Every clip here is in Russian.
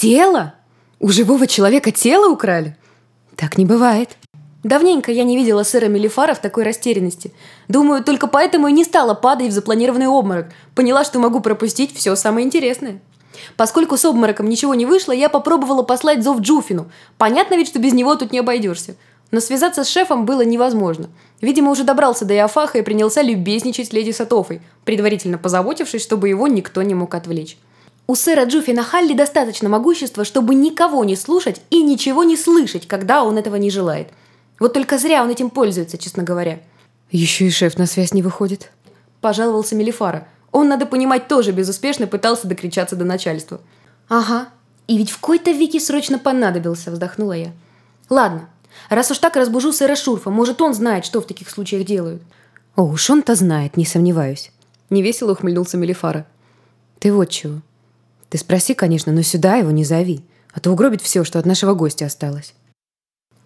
Тело? У живого человека тело украли? Так не бывает. Давненько я не видела сэра Мелифара в такой растерянности. Думаю, только поэтому и не стала падать в запланированный обморок. Поняла, что могу пропустить все самое интересное. Поскольку с обмороком ничего не вышло, я попробовала послать зов Джуфину. Понятно ведь, что без него тут не обойдешься. Но связаться с шефом было невозможно. Видимо, уже добрался до Иофаха и принялся любезничать с леди Сатофой, предварительно позаботившись, чтобы его никто не мог отвлечь. У сэра Джуфина Халли достаточно могущества, чтобы никого не слушать и ничего не слышать, когда он этого не желает. Вот только зря он этим пользуется, честно говоря. Еще и шеф на связь не выходит. Пожаловался Мелифара. Он, надо понимать, тоже безуспешно пытался докричаться до начальства. Ага. И ведь в какой-то веке срочно понадобился, вздохнула я. Ладно, Раз уж так разбужу сэра Шурфа, может, он знает, что в таких случаях делают. О, уж он-то знает, не сомневаюсь. Невесело ухмыльнулся Мелифара. Ты вот чего. Ты спроси, конечно, но сюда его не зови, а то угробит все, что от нашего гостя осталось.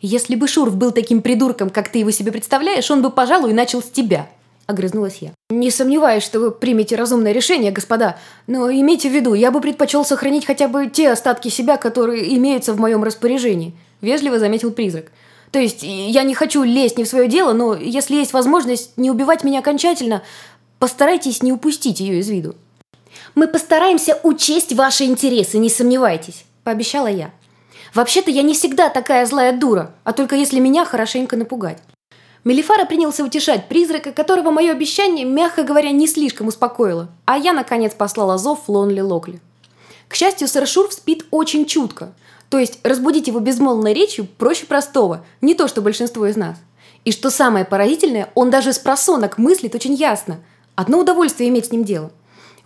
Если бы Шурф был таким придурком, как ты его себе представляешь, он бы, пожалуй, начал с тебя. Огрызнулась я. Не сомневаюсь, что вы примете разумное решение, господа, но имейте в виду, я бы предпочел сохранить хотя бы те остатки себя, которые имеются в моем распоряжении. Вежливо заметил призрак. То есть я не хочу лезть не в свое дело, но если есть возможность не убивать меня окончательно, постарайтесь не упустить ее из виду. Мы постараемся учесть ваши интересы, не сомневайтесь, пообещала я. Вообще-то я не всегда такая злая дура, а только если меня хорошенько напугать. Мелифара принялся утешать призрака, которого мое обещание, мягко говоря, не слишком успокоило, а я, наконец, послала зов Лонли Локли. К счастью, сэр Шурф спит очень чутко, то есть разбудить его безмолвной речью проще простого, не то что большинство из нас. И что самое поразительное, он даже с просонок мыслит очень ясно. Одно удовольствие иметь с ним дело.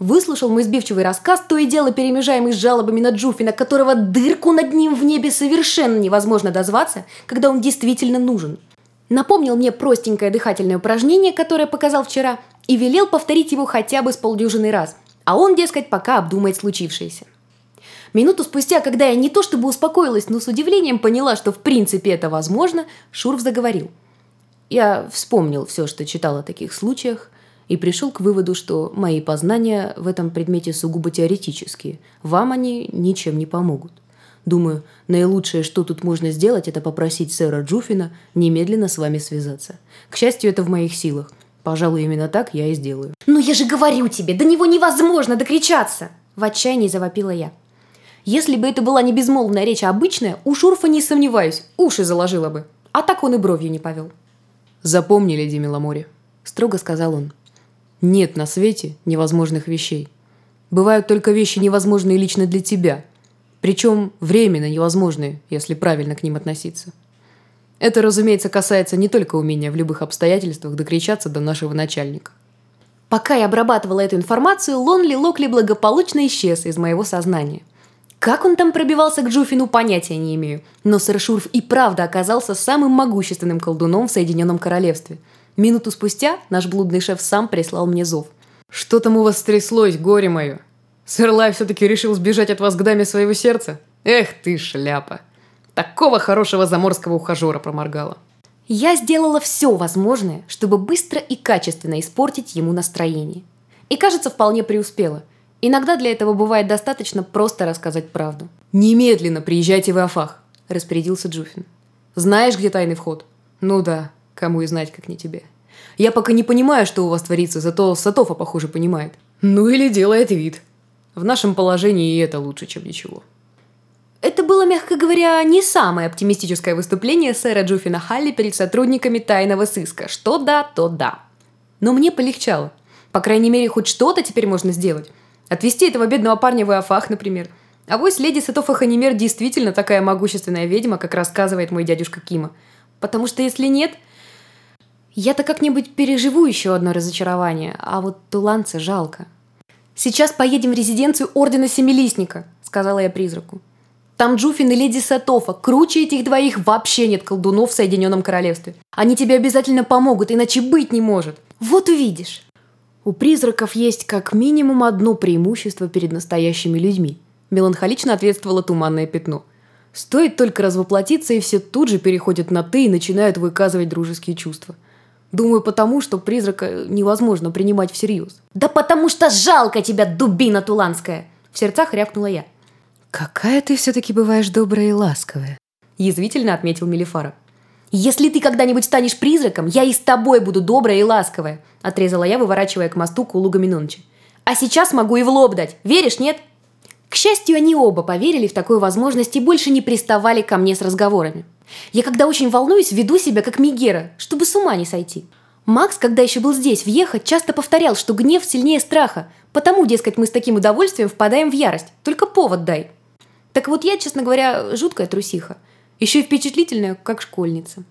Выслушал мой сбивчивый рассказ, то и дело перемежаемый с жалобами на Джуфина, которого дырку над ним в небе совершенно невозможно дозваться, когда он действительно нужен. Напомнил мне простенькое дыхательное упражнение, которое показал вчера, и велел повторить его хотя бы с полдюжины раз. А он, дескать, пока обдумает случившееся. Минуту спустя, когда я не то чтобы успокоилась, но с удивлением поняла, что в принципе это возможно, Шурф заговорил. Я вспомнил все, что читал о таких случаях, и пришел к выводу, что мои познания в этом предмете сугубо теоретические. Вам они ничем не помогут. Думаю, наилучшее, что тут можно сделать, это попросить сэра Джуфина немедленно с вами связаться. К счастью, это в моих силах. Пожалуй, именно так я и сделаю. «Ну я же говорю тебе, до него невозможно докричаться!» В отчаянии завопила я. Если бы это была не безмолвная речь, а обычная, у Шурфа, не сомневаюсь, уши заложила бы. А так он и бровью не повел. «Запомни, леди Миломори», — строго сказал он. «Нет на свете невозможных вещей. Бывают только вещи невозможные лично для тебя. Причем временно невозможные, если правильно к ним относиться. Это, разумеется, касается не только умения в любых обстоятельствах докричаться до нашего начальника. Пока я обрабатывала эту информацию, Лонли Локли благополучно исчез из моего сознания – как он там пробивался к Джуфину, понятия не имею. Но сэр Шурф и правда оказался самым могущественным колдуном в Соединенном Королевстве. Минуту спустя наш блудный шеф сам прислал мне зов. «Что там у вас стряслось, горе мое? Сэр Лай все-таки решил сбежать от вас к даме своего сердца? Эх ты, шляпа! Такого хорошего заморского ухажера проморгала!» Я сделала все возможное, чтобы быстро и качественно испортить ему настроение. И, кажется, вполне преуспела – Иногда для этого бывает достаточно просто рассказать правду. «Немедленно приезжайте в Афах», – распорядился Джуфин. «Знаешь, где тайный вход?» «Ну да, кому и знать, как не тебе. Я пока не понимаю, что у вас творится, зато Сатофа, похоже, понимает. Ну или делает вид. В нашем положении и это лучше, чем ничего». Это было, мягко говоря, не самое оптимистическое выступление сэра Джуфина Халли перед сотрудниками тайного сыска. Что да, то да. Но мне полегчало. По крайней мере, хоть что-то теперь можно сделать. Отвести этого бедного парня в Иофах, например. А вось леди Сатофа Ханимер действительно такая могущественная ведьма, как рассказывает мой дядюшка Кима. Потому что если нет, я-то как-нибудь переживу еще одно разочарование, а вот туланца жалко. «Сейчас поедем в резиденцию Ордена Семилистника», — сказала я призраку. «Там Джуфин и леди Сатофа. Круче этих двоих вообще нет колдунов в Соединенном Королевстве. Они тебе обязательно помогут, иначе быть не может. Вот увидишь». У призраков есть как минимум одно преимущество перед настоящими людьми. Меланхолично ответствовало туманное пятно. Стоит только развоплотиться, и все тут же переходят на «ты» и начинают выказывать дружеские чувства. Думаю, потому что призрака невозможно принимать всерьез. «Да потому что жалко тебя, дубина туланская!» В сердцах рявкнула я. «Какая ты все-таки бываешь добрая и ласковая», — язвительно отметил Мелифара. «Если ты когда-нибудь станешь призраком, я и с тобой буду добрая и ласковая», — отрезала я, выворачивая к мосту Кулу Гаминоныча. «А сейчас могу и в лоб дать. Веришь, нет?» К счастью, они оба поверили в такую возможность и больше не приставали ко мне с разговорами. Я, когда очень волнуюсь, веду себя как Мигера, чтобы с ума не сойти. Макс, когда еще был здесь, въехать, часто повторял, что гнев сильнее страха, потому, дескать, мы с таким удовольствием впадаем в ярость. Только повод дай. Так вот я, честно говоря, жуткая трусиха. Еще и впечатлительная, как школьница.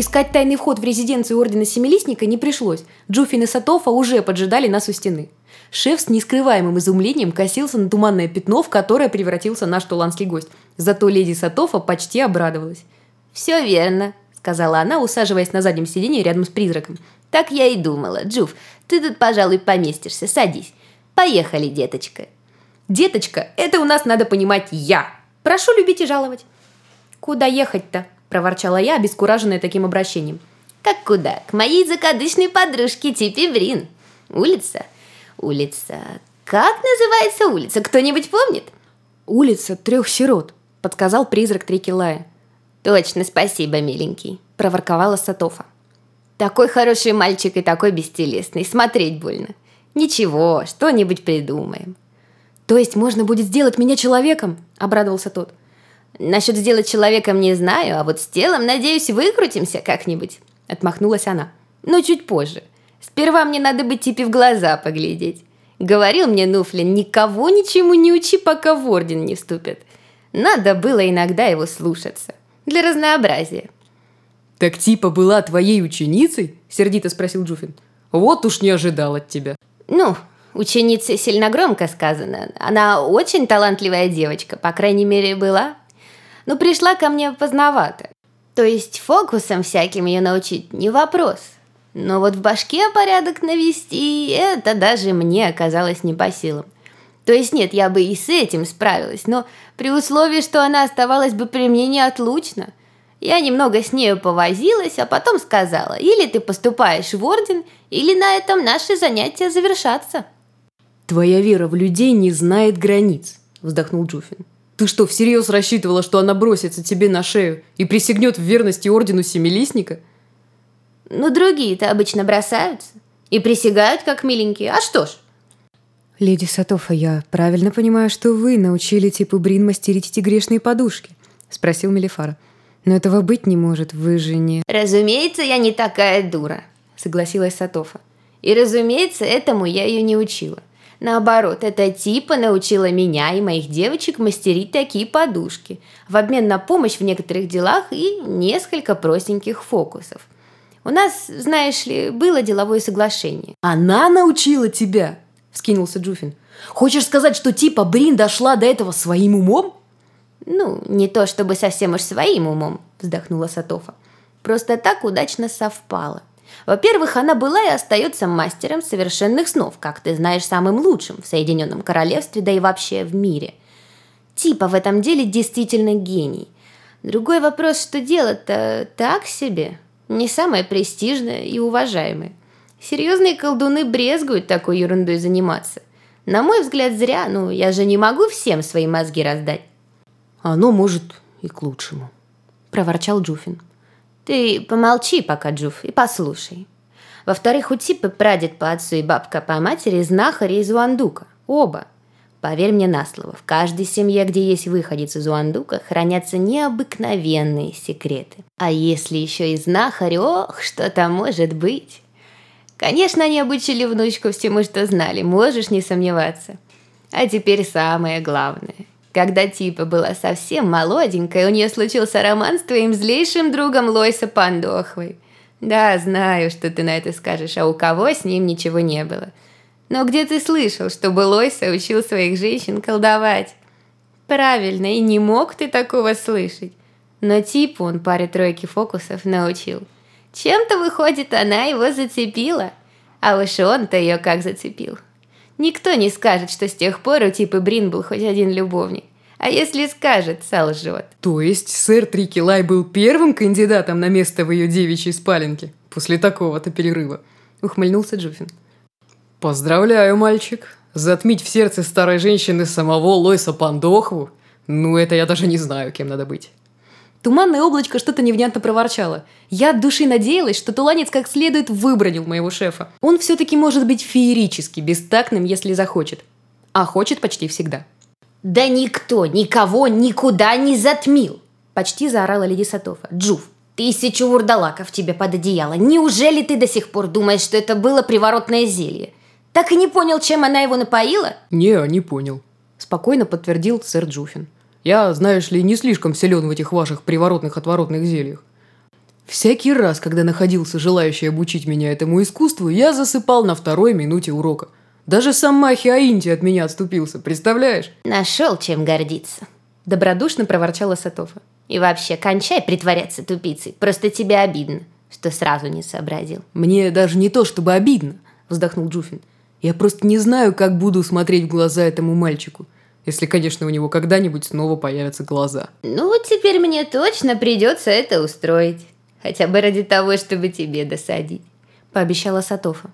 Искать тайный вход в резиденцию Ордена Семилистника не пришлось. Джуфин и Сатофа уже поджидали нас у стены. Шеф с нескрываемым изумлением косился на туманное пятно, в которое превратился наш туланский гость. Зато леди Сатофа почти обрадовалась. «Все верно», — сказала она, усаживаясь на заднем сиденье рядом с призраком. «Так я и думала. Джуф, ты тут, пожалуй, поместишься. Садись. Поехали, деточка». «Деточка, это у нас надо понимать я. Прошу любить и жаловать». «Куда ехать-то?» – проворчала я, обескураженная таким обращением. «Как куда? К моей закадычной подружке Типи Брин. Улица? Улица... Как называется улица? Кто-нибудь помнит?» «Улица трех сирот», – подсказал призрак Трикилая. «Точно, спасибо, миленький», – проворковала Сатофа. «Такой хороший мальчик и такой бестелесный, смотреть больно. Ничего, что-нибудь придумаем». «То есть можно будет сделать меня человеком?» – обрадовался тот. Насчет сделать человеком не знаю, а вот с телом, надеюсь, выкрутимся как-нибудь. Отмахнулась она. Но чуть позже. Сперва мне надо бы типе в глаза поглядеть. Говорил мне Нуфлин, никого ничему не учи, пока в орден не вступят. Надо было иногда его слушаться. Для разнообразия. «Так типа была твоей ученицей?» – сердито спросил Джуфин. «Вот уж не ожидал от тебя». «Ну, ученица сильно громко сказано. Она очень талантливая девочка, по крайней мере, была но пришла ко мне поздновато. То есть фокусом всяким ее научить не вопрос. Но вот в башке порядок навести, это даже мне оказалось не по силам. То есть нет, я бы и с этим справилась, но при условии, что она оставалась бы при мне неотлучно. Я немного с нею повозилась, а потом сказала, или ты поступаешь в орден, или на этом наши занятия завершатся. «Твоя вера в людей не знает границ», – вздохнул Джуфин. Ты что, всерьез рассчитывала, что она бросится тебе на шею и присягнет в верности ордену Семилистника? Ну, другие-то обычно бросаются и присягают, как миленькие. А что ж? Леди Сатофа, я правильно понимаю, что вы научили типу Брин мастерить эти грешные подушки? Спросил Мелифара. Но этого быть не может, вы же не... Разумеется, я не такая дура, согласилась Сатофа. И разумеется, этому я ее не учила. Наоборот, эта типа научила меня и моих девочек мастерить такие подушки в обмен на помощь в некоторых делах и несколько простеньких фокусов. У нас, знаешь ли, было деловое соглашение. «Она научила тебя?» – вскинулся Джуфин. «Хочешь сказать, что типа Брин дошла до этого своим умом?» «Ну, не то чтобы совсем уж своим умом», – вздохнула Сатофа. «Просто так удачно совпало. Во-первых, она была и остается мастером совершенных снов, как ты знаешь, самым лучшим в Соединенном Королевстве, да и вообще в мире. Типа в этом деле действительно гений. Другой вопрос, что дело-то так себе, не самое престижное и уважаемое. Серьезные колдуны брезгуют такой ерундой заниматься. На мой взгляд, зря, ну я же не могу всем свои мозги раздать. Оно может и к лучшему, проворчал Джуфин. Ты помолчи пока, Джуф, и послушай. Во-вторых, у Типы прадед по отцу и бабка по матери знахари из Уандука. Оба. Поверь мне на слово, в каждой семье, где есть выходец из Уандука, хранятся необыкновенные секреты. А если еще и знахарь, ох, что там может быть. Конечно, они обучили внучку всему, что знали, можешь не сомневаться. А теперь самое главное. Когда Типа была совсем молоденькая, у нее случился роман с твоим злейшим другом Лойса Пандохвой. Да, знаю, что ты на это скажешь, а у кого с ним ничего не было. Но где ты слышал, чтобы Лойса учил своих женщин колдовать? Правильно, и не мог ты такого слышать. Но Типу он паре-тройки фокусов научил. Чем-то, выходит, она его зацепила. А уж он-то ее как зацепил. Никто не скажет, что с тех пор у типа Брин был хоть один любовник. А если скажет, солжет. То есть сэр Трикилай был первым кандидатом на место в ее девичьей спаленке после такого-то перерыва? Ухмыльнулся Джуфин. Поздравляю, мальчик. Затмить в сердце старой женщины самого Лойса Пандохву? Ну, это я даже не знаю, кем надо быть. Туманное облачко что-то невнятно проворчало. Я от души надеялась, что Туланец как следует выбронил моего шефа. Он все-таки может быть феерически, бестактным, если захочет. А хочет почти всегда. «Да никто никого никуда не затмил!» Почти заорала леди Сатофа. «Джуф, тысячу вурдалаков тебе под одеяло. Неужели ты до сих пор думаешь, что это было приворотное зелье? Так и не понял, чем она его напоила?» «Не, не понял», – спокойно подтвердил сэр Джуфин. Я, знаешь ли, не слишком силен в этих ваших приворотных отворотных зельях. Всякий раз, когда находился желающий обучить меня этому искусству, я засыпал на второй минуте урока. Даже сам Махи Аинти от меня отступился, представляешь? Нашел чем гордиться. Добродушно проворчала Сатофа. И вообще, кончай притворяться тупицей. Просто тебе обидно, что сразу не сообразил. Мне даже не то, чтобы обидно, вздохнул Джуфин. Я просто не знаю, как буду смотреть в глаза этому мальчику. Если, конечно, у него когда-нибудь снова появятся глаза. Ну, теперь мне точно придется это устроить. Хотя бы ради того, чтобы тебе досадить. Пообещала Сатофа.